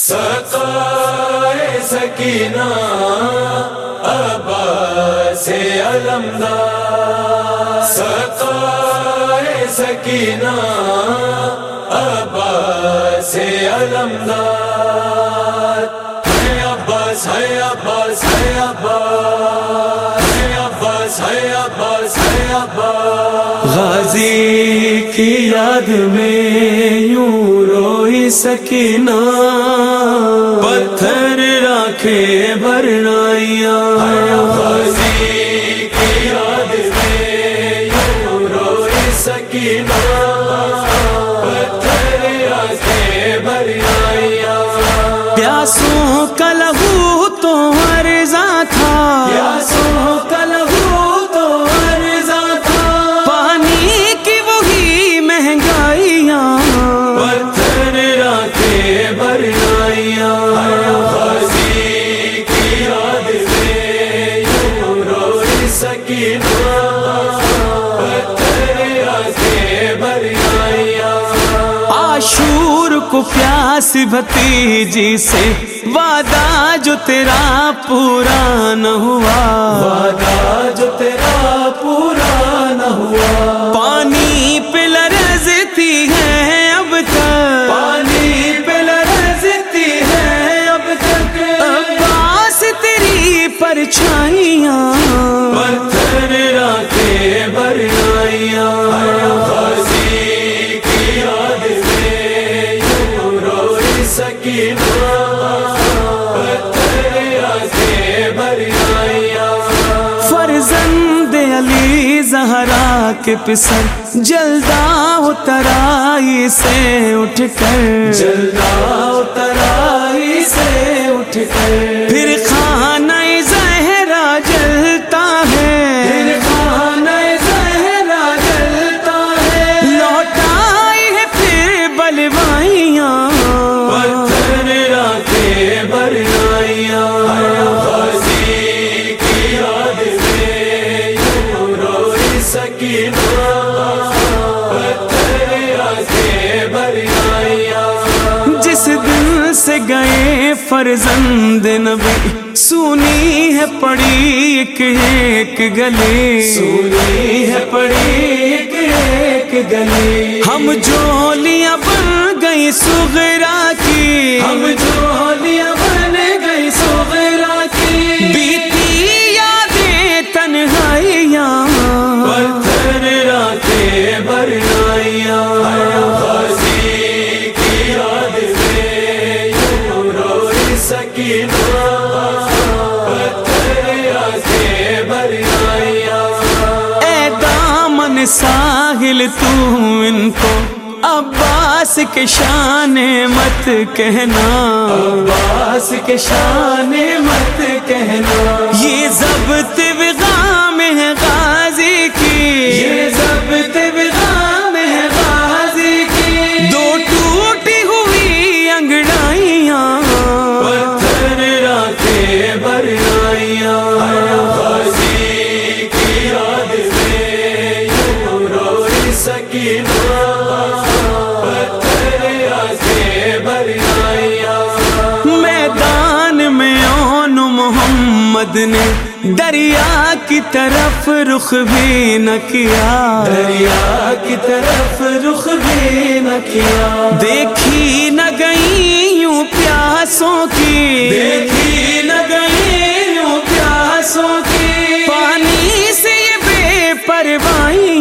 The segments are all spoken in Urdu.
سقائے سکینہ ابا سے علمدار سقائے سکینہ ابا سے علمدار ہے عباس ہے عباس ہے عباس۔ ہے عباس ہے عباس ہے عباس۔ غازی کی یاد میں یوں روئی سکینہ پتھر راکھے برنائیا غازی کی یاد میں یوں روئی سکینہ پتھر پیاسوں کا لہو تو ارزا تھا۔ کو پیاس بھتیجی سے وعدہ جو تیرا پورا نہ ہوا۔ وعدہ جو تیرا پورا نہ ہوا۔ پتھر کی یاد سکینہ۔ پتھر برائیاں فرزند علی زہرا کے پسر جلدا اترائی سے اٹھ کر۔ جلدا اترائی سے اٹھ کر۔ پھر خانہ فرزند نبی سونی ہے پڑی ایک ایک گلے سونی ہے پڑی ایک ایک گلی۔ ہم جولیاں بن گئی سغرا کی۔ ہم جولیاں اے دامن ساحل تو ان کو عباس کے شان مت کہنا۔ عباس کے شان مت کہنا۔ یہ ضبط میدان میں اون محمد نے دریا کی طرف رخ بھی نہ کیا۔ دریا کی طرف رخ بھی نہ کیا۔ دیکھی نہ گئی یوں پیاسوں کی۔ دیکھی نہ گئی یوں پیاسوں کی۔ پانی سے یہ بے پروائیاں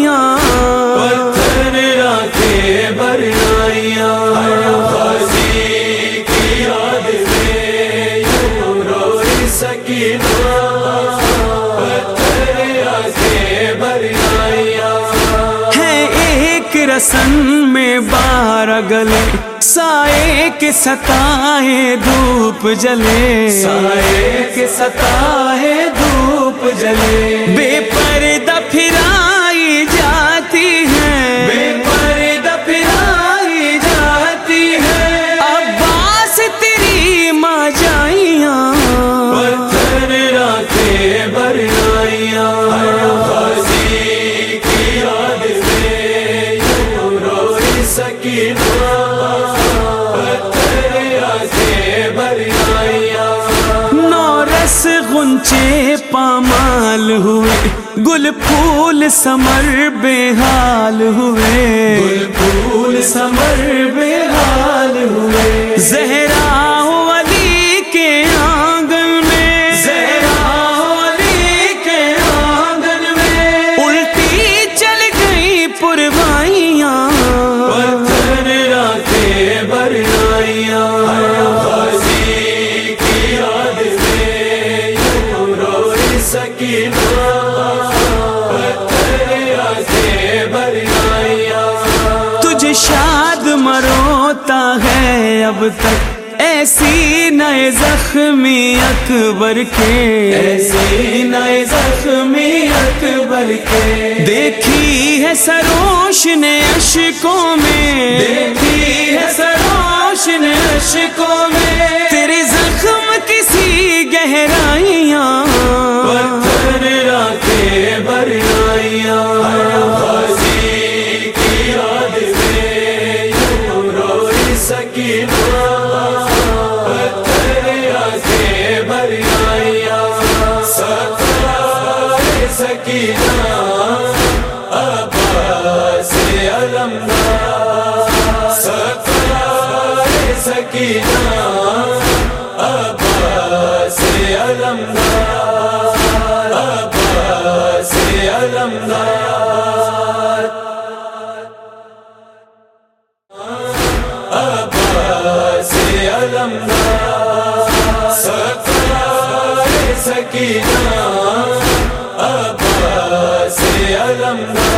رسن میں بارہ گلے سائے کے ستائے دھوپ جلے۔ سائے کے ستائے دھوپ جلے۔ حال ہوئے گل پھول سمر بے حال ہوئے۔ گل پھول سمر بے حال ہوئے۔ زہرا علی کے آنگن میں۔ زہرا علی کے آنگن میں۔ الٹی چل گئی پروائیاں۔ پتھر رکھے برائیاں۔ شاد مروتا ہے اب تک۔ ایسی نئے زخمی اکبر کے۔ ایسی نئے زخمی اکبر کے۔ دیکھی ہے سروش نے اشکوں میں۔ دیکھی ہے سروش نے اشکوں میں۔ سکینہ عباس علمدار عباس علمدار عباس علمدار ستار سکینہ۔ عباس